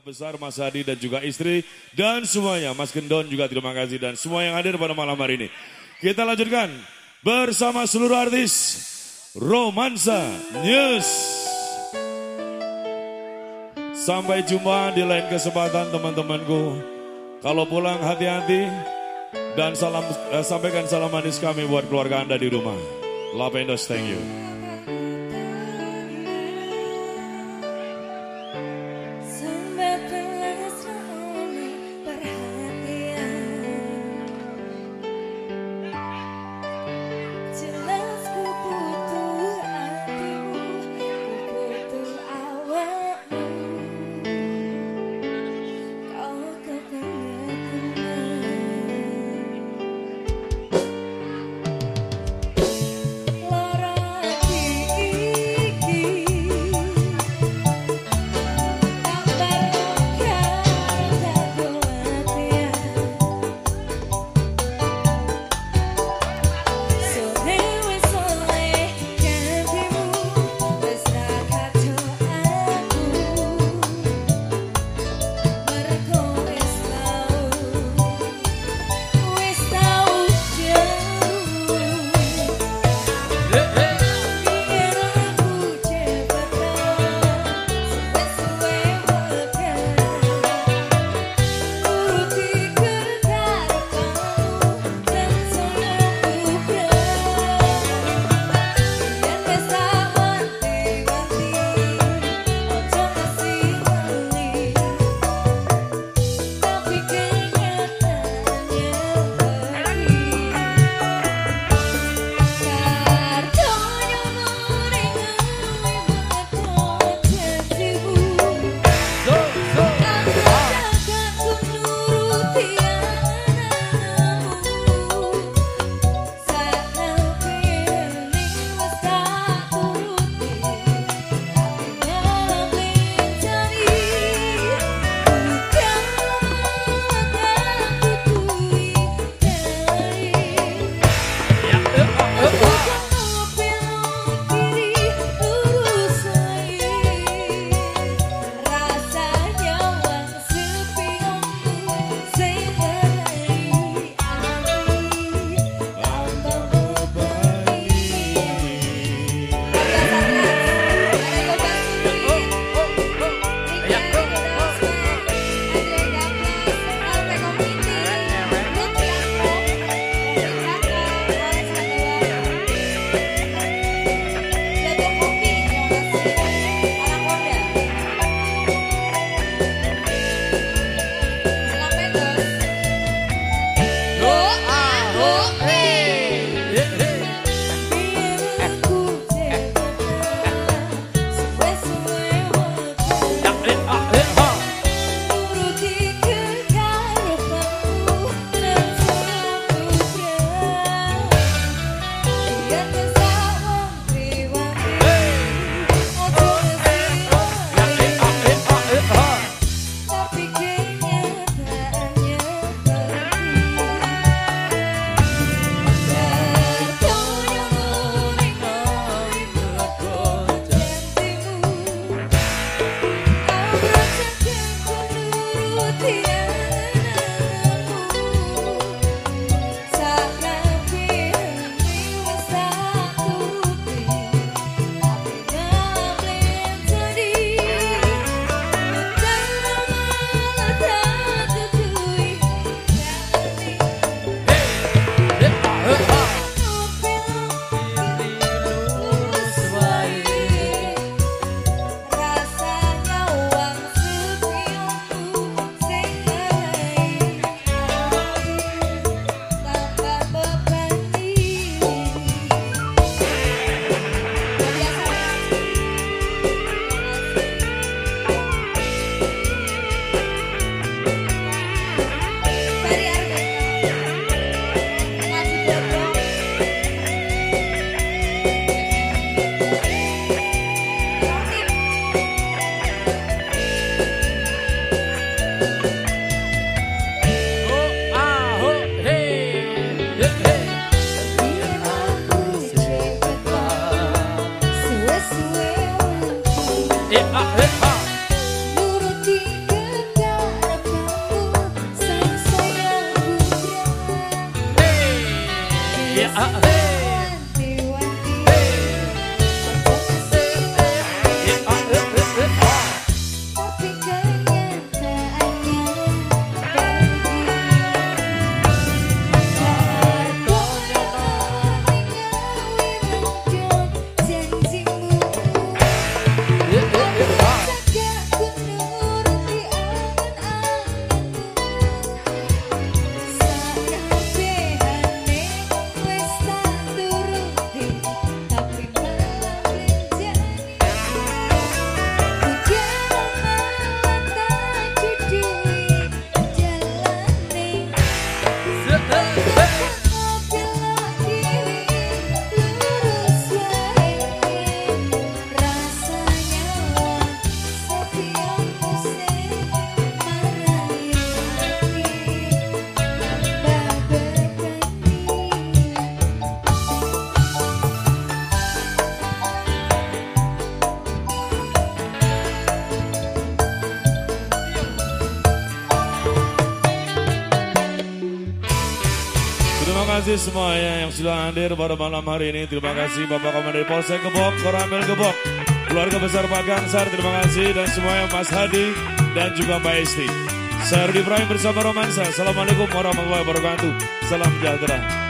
keluarga besar Mas Hadi dan juga istri dan semuanya Mas Gendon juga terima kasih dan semua yang hadir pada malam hari ini. Kita lanjutkan bersama seluruh artis Romansa News. Sampai jumpa di lain kesempatan teman-temanku. Kalau pulang hati-hati dan salam eh, sampaikan salam manis kami buat keluarga Anda di rumah. Love and thank you. uh, uh. Hey. Kasih semuanya yang sudah hadir pada malam hari ini. Terima kasih Bapak Komandan Polsek Gebok, Koramel Gebok, keluarga besar Pak Gangsar, terima kasih dan semuanya Mas Hadi dan juga Mbak Esti. Saya Rudi Ibrahim bersama Romansa. Assalamualaikum warahmatullahi wabarakatuh. Salam sejahtera.